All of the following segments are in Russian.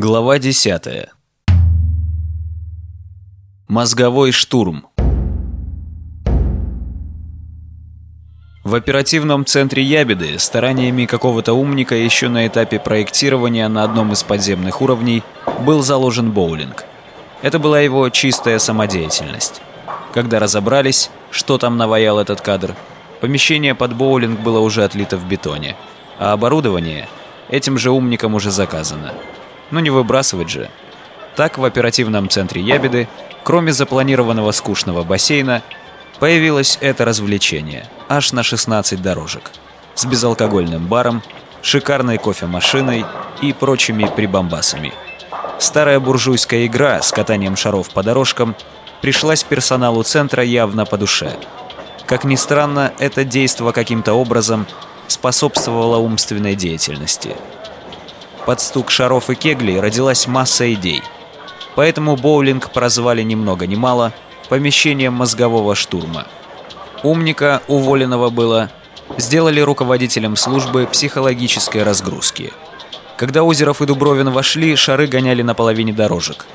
Глава 10. Мозговой штурм. В оперативном центре Ябеды стараниями какого-то умника еще на этапе проектирования на одном из подземных уровней был заложен боулинг. Это была его чистая самодеятельность. Когда разобрались, что там наваял этот кадр, помещение под боулинг было уже отлито в бетоне, а оборудование этим же умникам уже заказано. Ну не выбрасывать же. Так в оперативном центре Ябеды, кроме запланированного скучного бассейна, появилось это развлечение, аж на 16 дорожек, с безалкогольным баром, шикарной кофемашиной и прочими прибамбасами. Старая буржуйская игра с катанием шаров по дорожкам пришлась персоналу центра явно по душе. Как ни странно, это действо каким-то образом способствовало умственной деятельности – под стук шаров и кеглей родилась масса идей. Поэтому боулинг прозвали ни много ни мало помещением мозгового штурма. Умника, уволенного было, сделали руководителем службы психологической разгрузки. Когда Озеров и Дубровин вошли, шары гоняли на половине дорожек.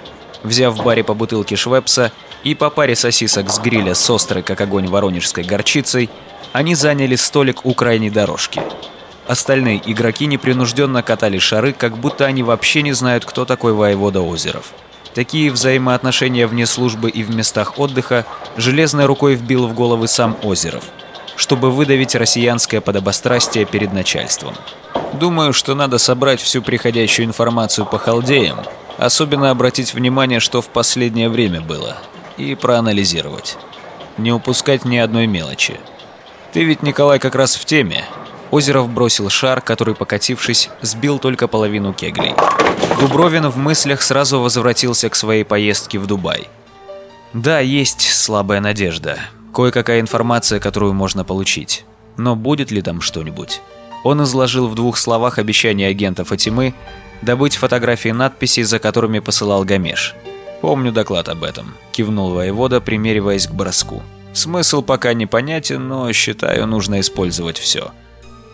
Взяв в баре по бутылке швепса и по паре сосисок с гриля с острой, как огонь, воронежской горчицей, они заняли столик у крайней дорожки – Остальные игроки непринужденно катали шары, как будто они вообще не знают, кто такой воевода Озеров. Такие взаимоотношения вне службы и в местах отдыха железной рукой вбил в головы сам Озеров, чтобы выдавить россиянское подобострастие перед начальством. Думаю, что надо собрать всю приходящую информацию по халдеям, особенно обратить внимание, что в последнее время было, и проанализировать. Не упускать ни одной мелочи. Ты ведь, Николай, как раз в теме. Озеров бросил шар, который, покатившись, сбил только половину кеглей. Дубровин в мыслях сразу возвратился к своей поездке в Дубай. Да, есть слабая надежда. Кое-какая информация, которую можно получить. Но будет ли там что-нибудь? Он изложил в двух словах обещание агента Фатимы добыть фотографии надписей, за которыми посылал Гамеш. «Помню доклад об этом», – кивнул воевода, примериваясь к броску. «Смысл пока непонятен, но считаю, нужно использовать все».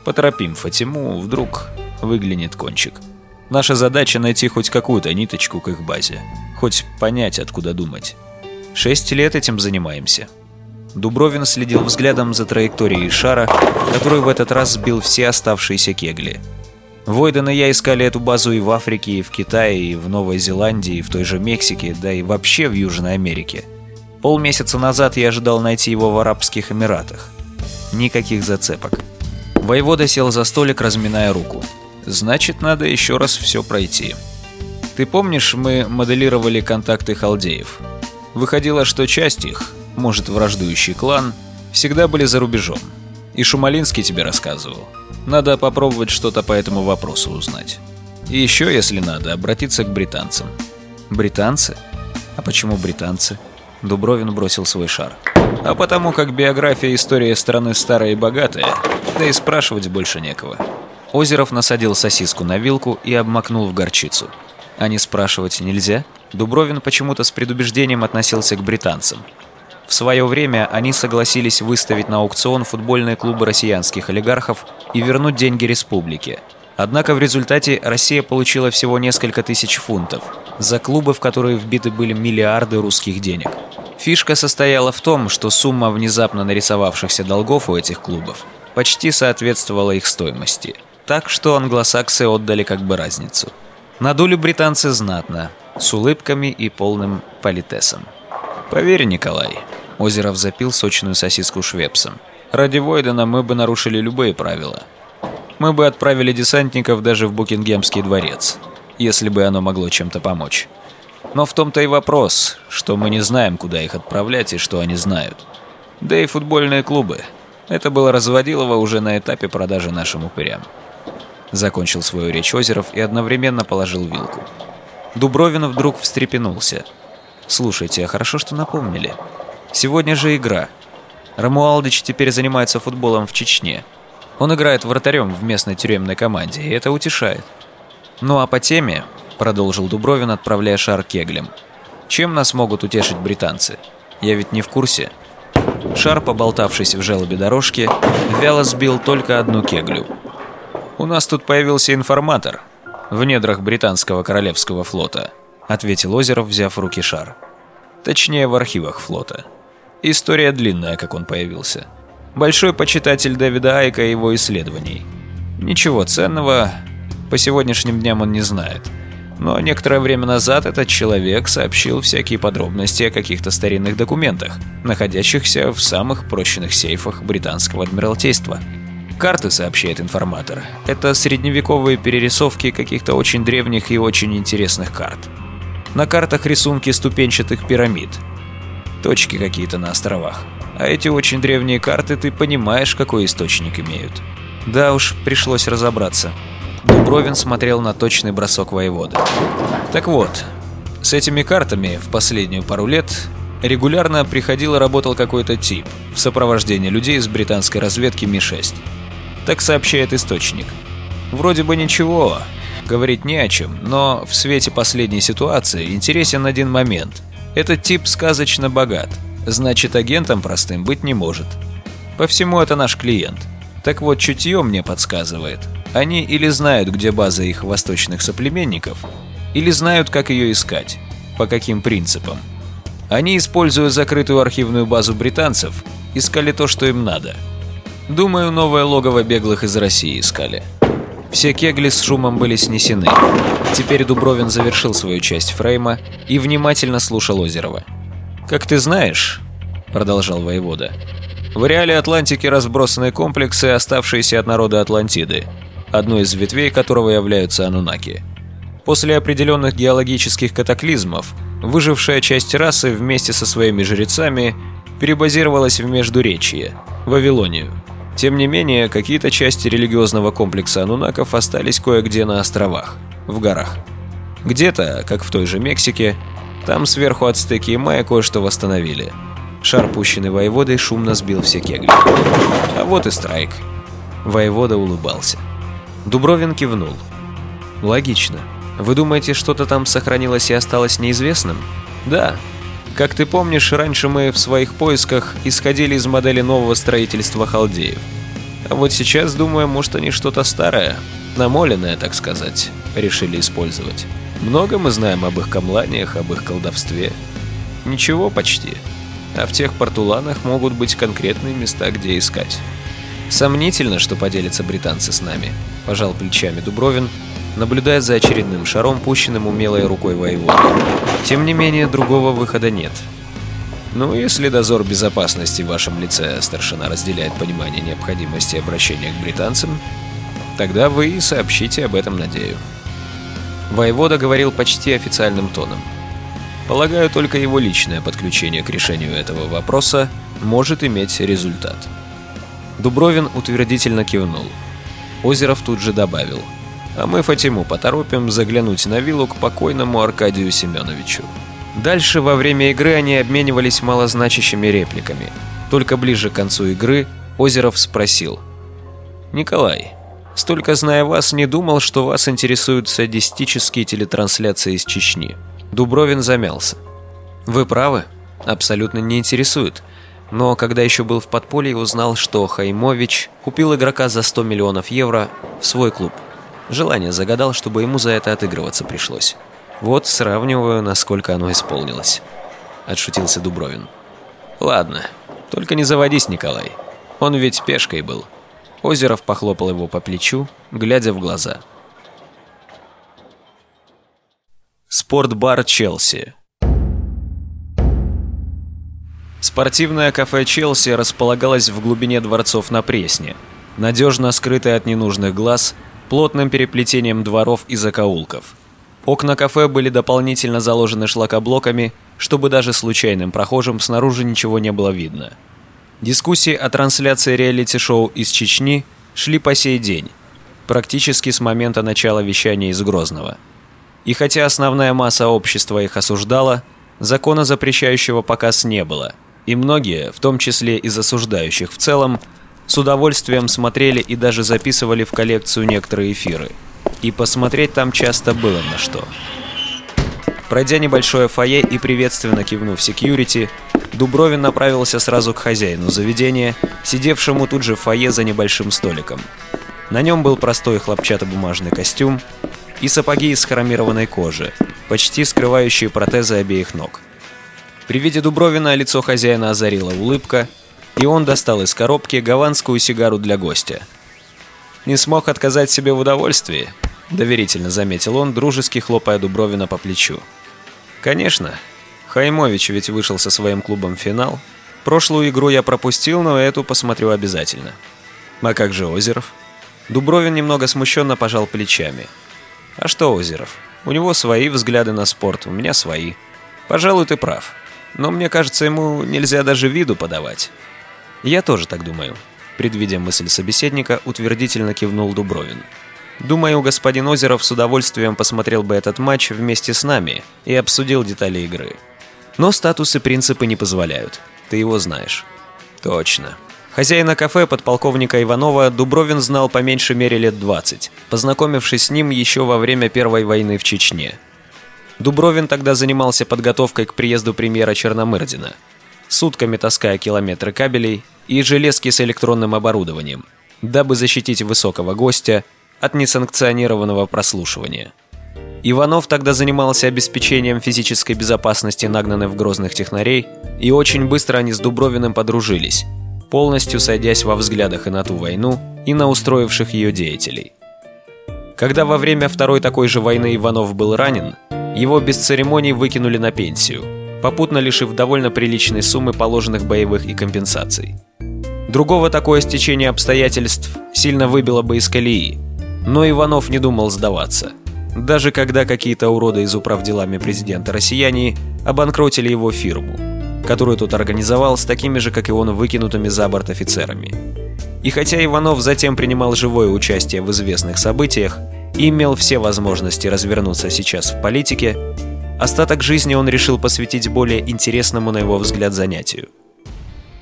Поторопим Фатиму, вдруг выглянет кончик. Наша задача найти хоть какую-то ниточку к их базе. Хоть понять, откуда думать. Шесть лет этим занимаемся. Дубровин следил взглядом за траекторией шара, который в этот раз сбил все оставшиеся кегли. Войден и я искали эту базу и в Африке, и в Китае, и в Новой Зеландии, и в той же Мексике, да и вообще в Южной Америке. Полмесяца назад я ожидал найти его в Арабских Эмиратах. Никаких зацепок. Воевода сел за столик, разминая руку. «Значит, надо еще раз все пройти. Ты помнишь, мы моделировали контакты халдеев? Выходило, что часть их, может, враждующий клан, всегда были за рубежом. И Шумалинский тебе рассказывал. Надо попробовать что-то по этому вопросу узнать. И еще, если надо, обратиться к британцам». «Британцы? А почему британцы?» Дубровин бросил свой шар. «А потому как биография и история страны старая и богатая, да и спрашивать больше некого». Озеров насадил сосиску на вилку и обмакнул в горчицу. А не спрашивать нельзя? Дубровин почему-то с предубеждением относился к британцам. В свое время они согласились выставить на аукцион футбольные клубы россиянских олигархов и вернуть деньги республике. Однако в результате Россия получила всего несколько тысяч фунтов за клубы, в которые вбиты были миллиарды русских денег. Фишка состояла в том, что сумма внезапно нарисовавшихся долгов у этих клубов почти соответствовала их стоимости. Так что англосаксы отдали как бы разницу. Надули британцы знатно, с улыбками и полным политесом. «Поверь, Николай», — Озеров запил сочную сосиску швепсом. «Ради Войдена мы бы нарушили любые правила. Мы бы отправили десантников даже в Букингемский дворец, если бы оно могло чем-то помочь. Но в том-то и вопрос, что мы не знаем, куда их отправлять и что они знают. Да и футбольные клубы. Это было разводилово уже на этапе продажи нашим упырям. Закончил свою речь Озеров и одновременно положил вилку. Дубровин вдруг встрепенулся. «Слушайте, а хорошо, что напомнили. Сегодня же игра. Рамуалдыч теперь занимается футболом в Чечне. Он играет вратарем в местной тюремной команде, и это утешает. Ну а по теме, продолжил Дубровин, отправляя шар кеглем. Чем нас могут утешить британцы? Я ведь не в курсе. Шар, поболтавшись в желобе дорожки, вяло сбил только одну кеглю. У нас тут появился информатор. в недрах британского королевского флота», ответил Озеров, взяв в руки шар. Точнее, в архивах флота. История длинная, как он появился. Большой почитатель Дэвида Айка и его исследований. Ничего ценного по сегодняшним дням он не знает. Но некоторое время назад этот человек сообщил всякие подробности о каких-то старинных документах, находящихся в самых прочных сейфах британского адмиралтейства. Карты, сообщает информатор, это средневековые перерисовки каких-то очень древних и очень интересных карт. На картах рисунки ступенчатых пирамид. Точки какие-то на островах. А эти очень древние карты, ты понимаешь, какой источник имеют. Да уж, пришлось разобраться. Дубровин смотрел на точный бросок воеводы. Так вот, с этими картами в последнюю пару лет регулярно приходил и работал какой-то тип в сопровождении людей из британской разведки Ми-6. Так сообщает источник. Вроде бы ничего, говорить не о чем, но в свете последней ситуации интересен один момент. Этот тип сказочно богат, значит агентом простым быть не может. По всему это наш клиент. Так вот, чутье мне подсказывает. Они или знают, где база их восточных соплеменников, или знают, как ее искать, по каким принципам. Они, используя закрытую архивную базу британцев, искали то, что им надо. Думаю, новое логово беглых из России искали. Все кегли с шумом были снесены. Теперь Дубровин завершил свою часть фрейма и внимательно слушал Озерова. «Как ты знаешь», — продолжал воевода, — «в реале Атлантики разбросаны комплексы, оставшиеся от народа Атлантиды, одной из ветвей которого являются анунаки. После определенных геологических катаклизмов выжившая часть расы вместе со своими жрецами перебазировалась в Междуречье, Вавилонию. Тем не менее, какие-то части религиозного комплекса анунаков остались кое-где на островах, в горах. Где-то, как в той же Мексике, там сверху ацтеки и майя кое-что восстановили. Шар, пущенный воеводой, шумно сбил все кегли. А вот и страйк. Воевода улыбался. Дубровин кивнул. Логично. Вы думаете, что-то там сохранилось и осталось неизвестным? Да, как ты помнишь, раньше мы в своих поисках исходили из модели нового строительства халдеев. А вот сейчас, думаю, может они что-то старое, намоленное, так сказать, решили использовать. Много мы знаем об их камланиях, об их колдовстве. Ничего почти. А в тех портуланах могут быть конкретные места, где искать. Сомнительно, что поделятся британцы с нами, пожал плечами Дубровин, наблюдая за очередным шаром, пущенным умелой рукой воеводы. Тем не менее, другого выхода нет. Ну, если дозор безопасности в вашем лице старшина разделяет понимание необходимости обращения к британцам, тогда вы и сообщите об этом, надею. Воевода говорил почти официальным тоном. Полагаю, только его личное подключение к решению этого вопроса может иметь результат. Дубровин утвердительно кивнул. Озеров тут же добавил – а мы Фатиму поторопим заглянуть на виллу к покойному Аркадию Семеновичу. Дальше во время игры они обменивались малозначащими репликами. Только ближе к концу игры Озеров спросил. «Николай, столько зная вас, не думал, что вас интересуют садистические телетрансляции из Чечни». Дубровин замялся. «Вы правы, абсолютно не интересует. Но когда еще был в подполье, узнал, что Хаймович купил игрока за 100 миллионов евро в свой клуб. Желание загадал, чтобы ему за это отыгрываться пришлось. Вот сравниваю, насколько оно исполнилось. Отшутился Дубровин. Ладно, только не заводись, Николай. Он ведь пешкой был. Озеров похлопал его по плечу, глядя в глаза. Спортбар Челси Спортивное кафе Челси располагалось в глубине дворцов на Пресне, надежно скрытое от ненужных глаз – плотным переплетением дворов и закоулков. Окна кафе были дополнительно заложены шлакоблоками, чтобы даже случайным прохожим снаружи ничего не было видно. Дискуссии о трансляции реалити-шоу из Чечни шли по сей день, практически с момента начала вещания из Грозного. И хотя основная масса общества их осуждала, закона, запрещающего показ, не было, и многие, в том числе и осуждающих в целом, с удовольствием смотрели и даже записывали в коллекцию некоторые эфиры. И посмотреть там часто было на что. Пройдя небольшое фойе и приветственно кивнув секьюрити, Дубровин направился сразу к хозяину заведения, сидевшему тут же в фойе за небольшим столиком. На нем был простой хлопчатобумажный костюм, и сапоги из хромированной кожи, почти скрывающие протезы обеих ног. При виде Дубровина лицо хозяина озарила улыбка, и он достал из коробки гаванскую сигару для гостя. «Не смог отказать себе в удовольствии», — доверительно заметил он, дружески хлопая Дубровина по плечу. «Конечно. Хаймович ведь вышел со своим клубом в финал. Прошлую игру я пропустил, но эту посмотрю обязательно». «А как же Озеров?» Дубровин немного смущенно пожал плечами. «А что Озеров? У него свои взгляды на спорт, у меня свои. Пожалуй, ты прав. Но мне кажется, ему нельзя даже виду подавать». «Я тоже так думаю», — предвидя мысль собеседника, утвердительно кивнул Дубровин. «Думаю, господин Озеров с удовольствием посмотрел бы этот матч вместе с нами и обсудил детали игры. Но статус и принципы не позволяют. Ты его знаешь». «Точно», Хозяина кафе, подполковника Иванова, Дубровин знал по меньшей мере лет 20, познакомившись с ним еще во время Первой войны в Чечне. Дубровин тогда занимался подготовкой к приезду премьера Черномырдина, сутками таская километры кабелей и железки с электронным оборудованием, дабы защитить высокого гостя от несанкционированного прослушивания. Иванов тогда занимался обеспечением физической безопасности нагнанных в Грозных технарей, и очень быстро они с Дубровиным подружились – полностью сойдясь во взглядах и на ту войну, и на устроивших ее деятелей. Когда во время второй такой же войны Иванов был ранен, его без церемоний выкинули на пенсию, попутно лишив довольно приличной суммы положенных боевых и компенсаций. Другого такое стечение обстоятельств сильно выбило бы из колеи, но Иванов не думал сдаваться. Даже когда какие-то уроды из управделами президента россияне обанкротили его фирму – которую тот организовал с такими же, как и он, выкинутыми за борт офицерами. И хотя Иванов затем принимал живое участие в известных событиях имел все возможности развернуться сейчас в политике, остаток жизни он решил посвятить более интересному, на его взгляд, занятию.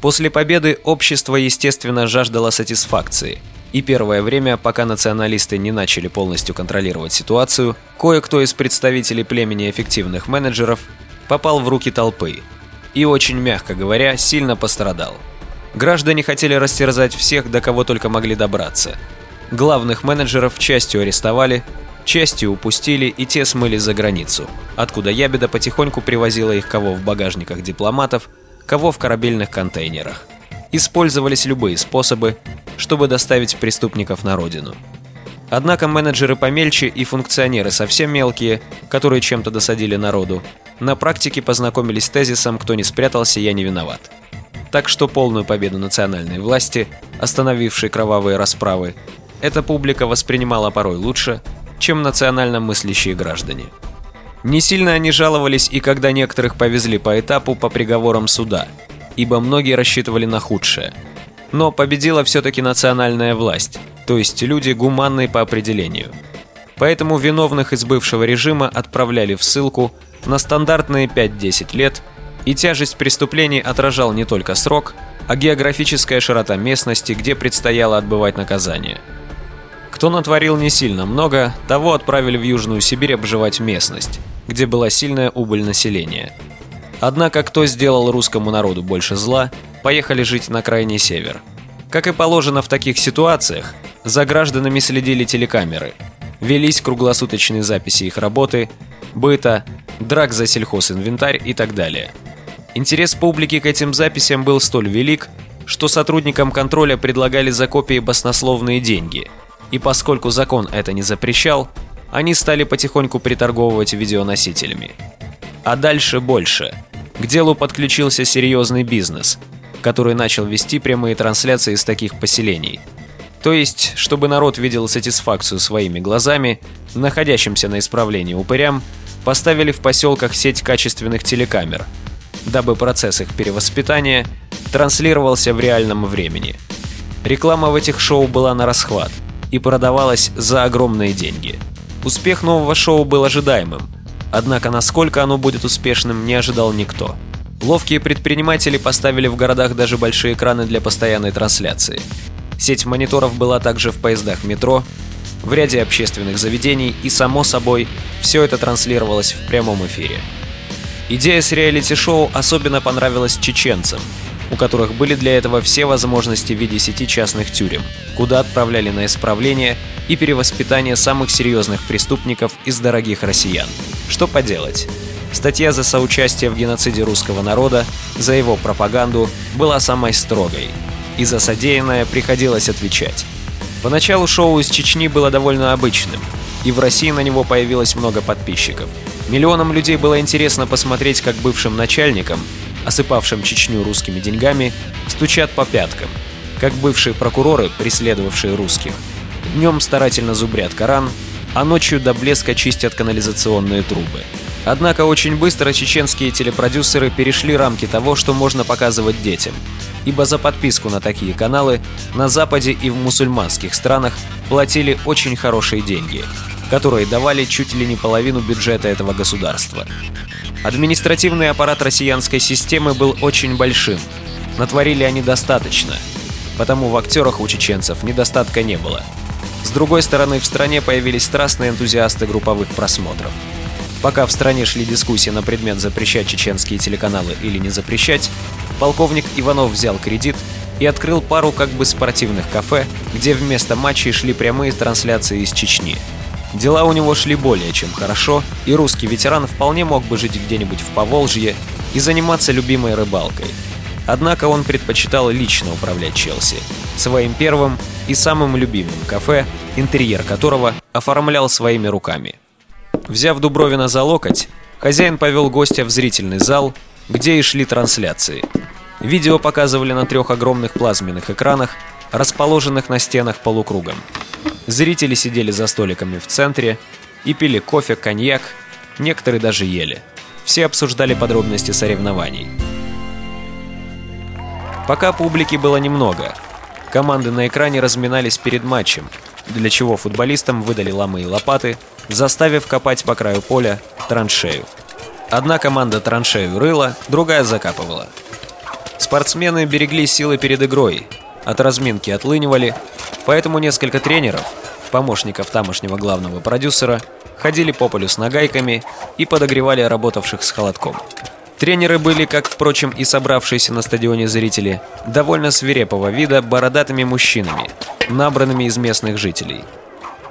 После победы общество, естественно, жаждало сатисфакции, и первое время, пока националисты не начали полностью контролировать ситуацию, кое-кто из представителей племени эффективных менеджеров попал в руки толпы – и очень мягко говоря, сильно пострадал. Граждане хотели растерзать всех, до кого только могли добраться. Главных менеджеров частью арестовали, частью упустили и те смыли за границу, откуда ябеда потихоньку привозила их кого в багажниках дипломатов, кого в корабельных контейнерах. Использовались любые способы, чтобы доставить преступников на родину. Однако менеджеры помельче и функционеры совсем мелкие, которые чем-то досадили народу, на практике познакомились с тезисом «кто не спрятался, я не виноват». Так что полную победу национальной власти, остановившей кровавые расправы, эта публика воспринимала порой лучше, чем национально мыслящие граждане. Не сильно они жаловались и когда некоторых повезли по этапу по приговорам суда, ибо многие рассчитывали на худшее. Но победила все-таки национальная власть, то есть люди гуманные по определению. Поэтому виновных из бывшего режима отправляли в ссылку на стандартные 5-10 лет, и тяжесть преступлений отражал не только срок, а географическая широта местности, где предстояло отбывать наказание. Кто натворил не сильно много, того отправили в Южную Сибирь обживать местность, где была сильная убыль населения. Однако кто сделал русскому народу больше зла, поехали жить на крайний север. Как и положено в таких ситуациях, за гражданами следили телекамеры. Велись круглосуточные записи их работы, быта, драк за сельхозинвентарь и так далее. Интерес публики к этим записям был столь велик, что сотрудникам контроля предлагали за копии баснословные деньги. И поскольку закон это не запрещал, они стали потихоньку приторговывать видеоносителями. А дальше больше. К делу подключился серьезный бизнес, который начал вести прямые трансляции из таких поселений – то есть, чтобы народ видел сатисфакцию своими глазами, находящимся на исправлении упырям, поставили в поселках сеть качественных телекамер, дабы процесс их перевоспитания транслировался в реальном времени. Реклама в этих шоу была на расхват и продавалась за огромные деньги. Успех нового шоу был ожидаемым, однако насколько оно будет успешным, не ожидал никто. Ловкие предприниматели поставили в городах даже большие экраны для постоянной трансляции – Сеть мониторов была также в поездах метро, в ряде общественных заведений и, само собой, все это транслировалось в прямом эфире. Идея с реалити-шоу особенно понравилась чеченцам, у которых были для этого все возможности в виде сети частных тюрем, куда отправляли на исправление и перевоспитание самых серьезных преступников из дорогих россиян. Что поделать? Статья за соучастие в геноциде русского народа, за его пропаганду, была самой строгой, и за содеянное приходилось отвечать. Поначалу шоу из Чечни было довольно обычным, и в России на него появилось много подписчиков. Миллионам людей было интересно посмотреть, как бывшим начальникам, осыпавшим Чечню русскими деньгами, стучат по пяткам, как бывшие прокуроры, преследовавшие русских, днем старательно зубрят Коран, а ночью до блеска чистят канализационные трубы. Однако очень быстро чеченские телепродюсеры перешли рамки того, что можно показывать детям, ибо за подписку на такие каналы на Западе и в мусульманских странах платили очень хорошие деньги, которые давали чуть ли не половину бюджета этого государства. Административный аппарат россиянской системы был очень большим, натворили они достаточно, потому в актерах у чеченцев недостатка не было. С другой стороны, в стране появились страстные энтузиасты групповых просмотров. Пока в стране шли дискуссии на предмет запрещать чеченские телеканалы или не запрещать, полковник Иванов взял кредит и открыл пару как бы спортивных кафе, где вместо матчей шли прямые трансляции из Чечни. Дела у него шли более чем хорошо, и русский ветеран вполне мог бы жить где-нибудь в Поволжье и заниматься любимой рыбалкой. Однако он предпочитал лично управлять Челси, своим первым и самым любимым кафе, интерьер которого оформлял своими руками. Взяв Дубровина за локоть, хозяин повел гостя в зрительный зал, где и шли трансляции. Видео показывали на трех огромных плазменных экранах, расположенных на стенах полукругом. Зрители сидели за столиками в центре и пили кофе, коньяк, некоторые даже ели. Все обсуждали подробности соревнований. Пока публики было немного, команды на экране разминались перед матчем, для чего футболистам выдали ломы и лопаты, заставив копать по краю поля траншею. Одна команда траншею рыла, другая закапывала. Спортсмены берегли силы перед игрой, от разминки отлынивали, поэтому несколько тренеров, помощников тамошнего главного продюсера, ходили по полю с нагайками и подогревали работавших с холодком. Тренеры были, как, впрочем, и собравшиеся на стадионе зрители, довольно свирепого вида бородатыми мужчинами, набранными из местных жителей –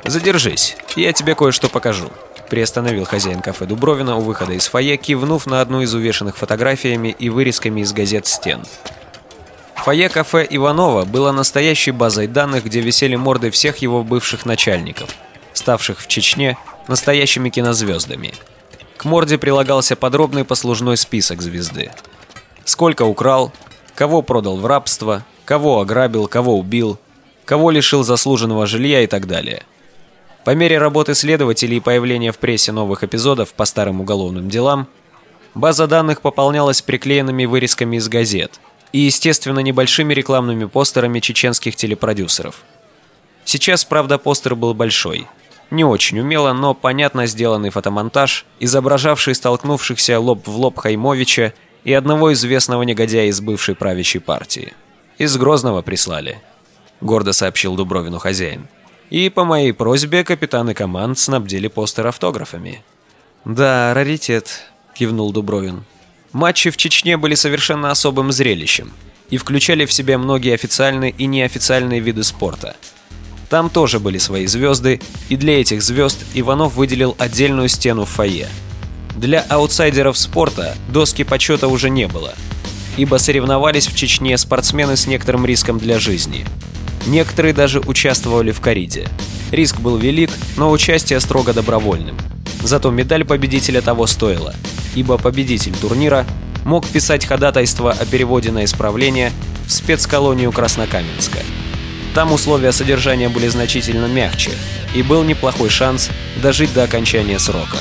«Задержись, я тебе кое-что покажу», — приостановил хозяин кафе Дубровина у выхода из фойе, кивнув на одну из увешанных фотографиями и вырезками из газет стен. Фойе кафе Иванова было настоящей базой данных, где висели морды всех его бывших начальников, ставших в Чечне настоящими кинозвездами. К морде прилагался подробный послужной список звезды. Сколько украл, кого продал в рабство, кого ограбил, кого убил, кого лишил заслуженного жилья и так далее – по мере работы следователей и появления в прессе новых эпизодов по старым уголовным делам, база данных пополнялась приклеенными вырезками из газет и, естественно, небольшими рекламными постерами чеченских телепродюсеров. Сейчас, правда, постер был большой. Не очень умело, но понятно сделанный фотомонтаж, изображавший столкнувшихся лоб в лоб Хаймовича и одного известного негодяя из бывшей правящей партии. «Из Грозного прислали», — гордо сообщил Дубровину хозяин. И по моей просьбе капитаны команд снабдили постер автографами. «Да, раритет», — кивнул Дубровин. Матчи в Чечне были совершенно особым зрелищем и включали в себя многие официальные и неофициальные виды спорта. Там тоже были свои звезды, и для этих звезд Иванов выделил отдельную стену в фойе. Для аутсайдеров спорта доски почета уже не было, ибо соревновались в Чечне спортсмены с некоторым риском для жизни — Некоторые даже участвовали в кориде. Риск был велик, но участие строго добровольным. Зато медаль победителя того стоила, ибо победитель турнира мог писать ходатайство о переводе на исправление в спецколонию Краснокаменска. Там условия содержания были значительно мягче, и был неплохой шанс дожить до окончания срока.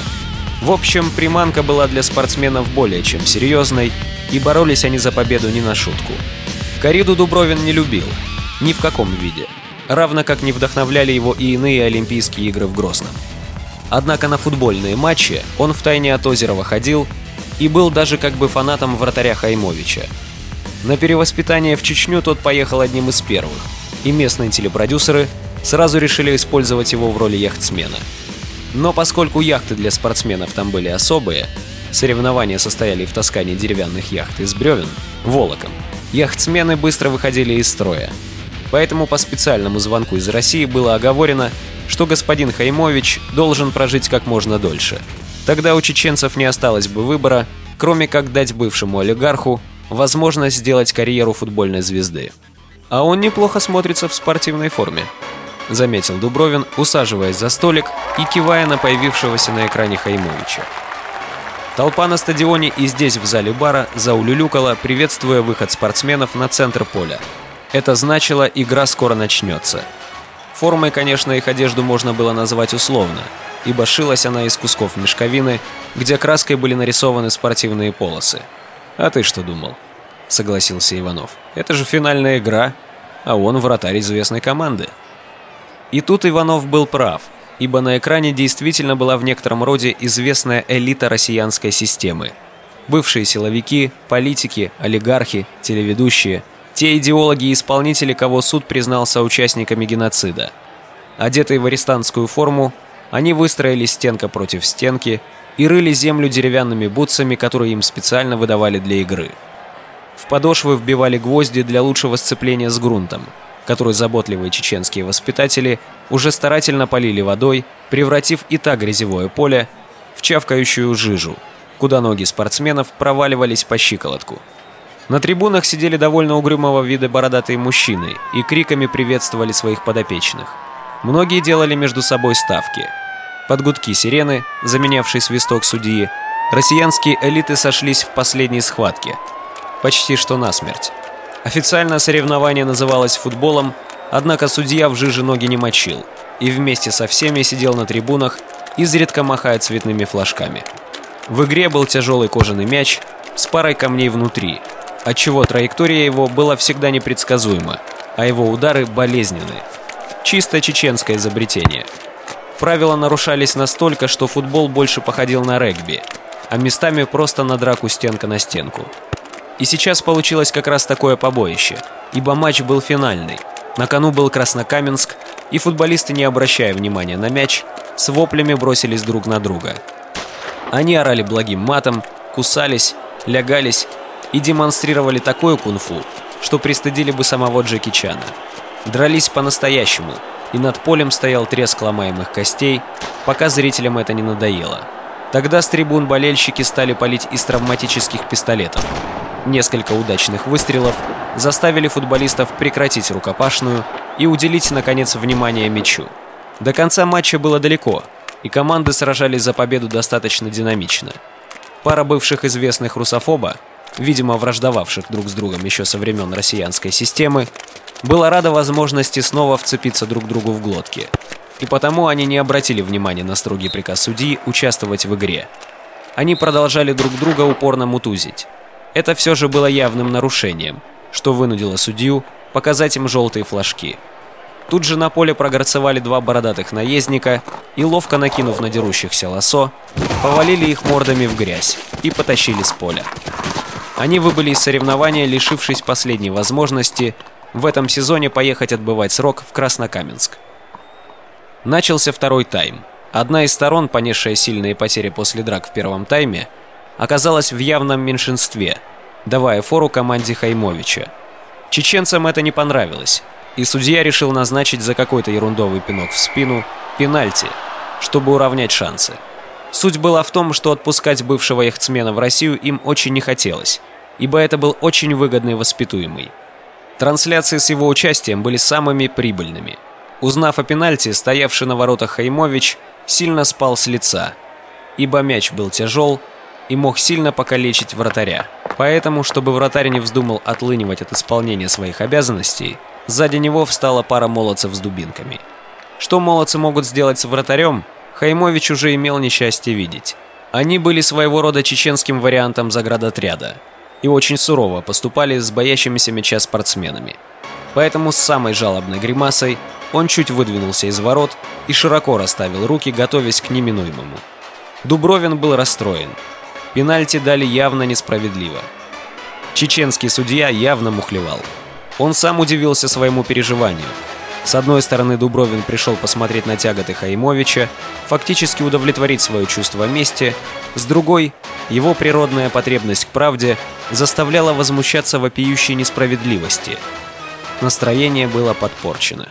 В общем, приманка была для спортсменов более чем серьезной, и боролись они за победу не на шутку. Кориду Дубровин не любил, ни в каком виде. Равно как не вдохновляли его и иные Олимпийские игры в Грозном. Однако на футбольные матчи он втайне от Озерова ходил и был даже как бы фанатом вратаря Хаймовича. На перевоспитание в Чечню тот поехал одним из первых, и местные телепродюсеры сразу решили использовать его в роли яхтсмена. Но поскольку яхты для спортсменов там были особые, соревнования состояли в таскании деревянных яхт из бревен, волоком, яхтсмены быстро выходили из строя, Поэтому по специальному звонку из России было оговорено, что господин Хаймович должен прожить как можно дольше. Тогда у чеченцев не осталось бы выбора, кроме как дать бывшему олигарху возможность сделать карьеру футбольной звезды. А он неплохо смотрится в спортивной форме, заметил Дубровин, усаживаясь за столик и кивая на появившегося на экране Хаймовича. Толпа на стадионе и здесь, в зале бара, заулюлюкала, приветствуя выход спортсменов на центр поля. Это значило, игра скоро начнется. Формой, конечно, их одежду можно было назвать условно, ибо шилась она из кусков мешковины, где краской были нарисованы спортивные полосы. «А ты что думал?» — согласился Иванов. «Это же финальная игра, а он вратарь известной команды». И тут Иванов был прав — ибо на экране действительно была в некотором роде известная элита россиянской системы. Бывшие силовики, политики, олигархи, телеведущие, те идеологи и исполнители, кого суд признал соучастниками геноцида. Одетые в арестантскую форму, они выстроились стенка против стенки и рыли землю деревянными бутсами, которые им специально выдавали для игры. В подошвы вбивали гвозди для лучшего сцепления с грунтом – которую заботливые чеченские воспитатели уже старательно полили водой, превратив и так грязевое поле в чавкающую жижу, куда ноги спортсменов проваливались по щиколотку. На трибунах сидели довольно угрюмого вида бородатые мужчины и криками приветствовали своих подопечных. Многие делали между собой ставки. Под гудки сирены, заменявшей свисток судьи, россиянские элиты сошлись в последней схватке. Почти что насмерть. Официально соревнование называлось футболом, однако судья в жиже ноги не мочил и вместе со всеми сидел на трибунах, изредка махая цветными флажками. В игре был тяжелый кожаный мяч с парой камней внутри, отчего траектория его была всегда непредсказуема, а его удары болезненны. Чисто чеченское изобретение. Правила нарушались настолько, что футбол больше походил на регби, а местами просто на драку стенка на стенку. И сейчас получилось как раз такое побоище, ибо матч был финальный. На кону был Краснокаменск, и футболисты, не обращая внимания на мяч, с воплями бросились друг на друга. Они орали благим матом, кусались, лягались и демонстрировали такое кунг-фу, что пристыдили бы самого Джеки Чана. Дрались по-настоящему, и над полем стоял треск ломаемых костей, пока зрителям это не надоело. Тогда с трибун болельщики стали палить из травматических пистолетов. Несколько удачных выстрелов заставили футболистов прекратить рукопашную и уделить, наконец, внимание мячу. До конца матча было далеко, и команды сражались за победу достаточно динамично. Пара бывших известных русофоба, видимо, враждовавших друг с другом еще со времен россиянской системы, была рада возможности снова вцепиться друг другу в глотки. И потому они не обратили внимания на строгий приказ судьи участвовать в игре. Они продолжали друг друга упорно мутузить. Это все же было явным нарушением, что вынудило судью показать им желтые флажки. Тут же на поле прогорцевали два бородатых наездника и, ловко накинув на дерущихся лосо, повалили их мордами в грязь и потащили с поля. Они выбыли из соревнования, лишившись последней возможности в этом сезоне поехать отбывать срок в Краснокаменск. Начался второй тайм. Одна из сторон, понесшая сильные потери после драк в первом тайме, оказалась в явном меньшинстве, давая фору команде Хаймовича. Чеченцам это не понравилось, и судья решил назначить за какой-то ерундовый пинок в спину пенальти, чтобы уравнять шансы. Суть была в том, что отпускать бывшего яхтсмена в Россию им очень не хотелось, ибо это был очень выгодный воспитуемый. Трансляции с его участием были самыми прибыльными. Узнав о пенальти, стоявший на воротах Хаймович сильно спал с лица, ибо мяч был тяжел, и мог сильно покалечить вратаря. Поэтому, чтобы вратарь не вздумал отлынивать от исполнения своих обязанностей, сзади него встала пара молодцев с дубинками. Что молодцы могут сделать с вратарем, Хаймович уже имел несчастье видеть. Они были своего рода чеченским вариантом заградотряда и очень сурово поступали с боящимися мяча спортсменами. Поэтому с самой жалобной гримасой он чуть выдвинулся из ворот и широко расставил руки, готовясь к неминуемому. Дубровин был расстроен. Пенальти дали явно несправедливо. Чеченский судья явно мухлевал. Он сам удивился своему переживанию. С одной стороны, Дубровин пришел посмотреть на тяготы Хаймовича, фактически удовлетворить свое чувство мести, с другой, его природная потребность к правде заставляла возмущаться вопиющей несправедливости. Настроение было подпорчено.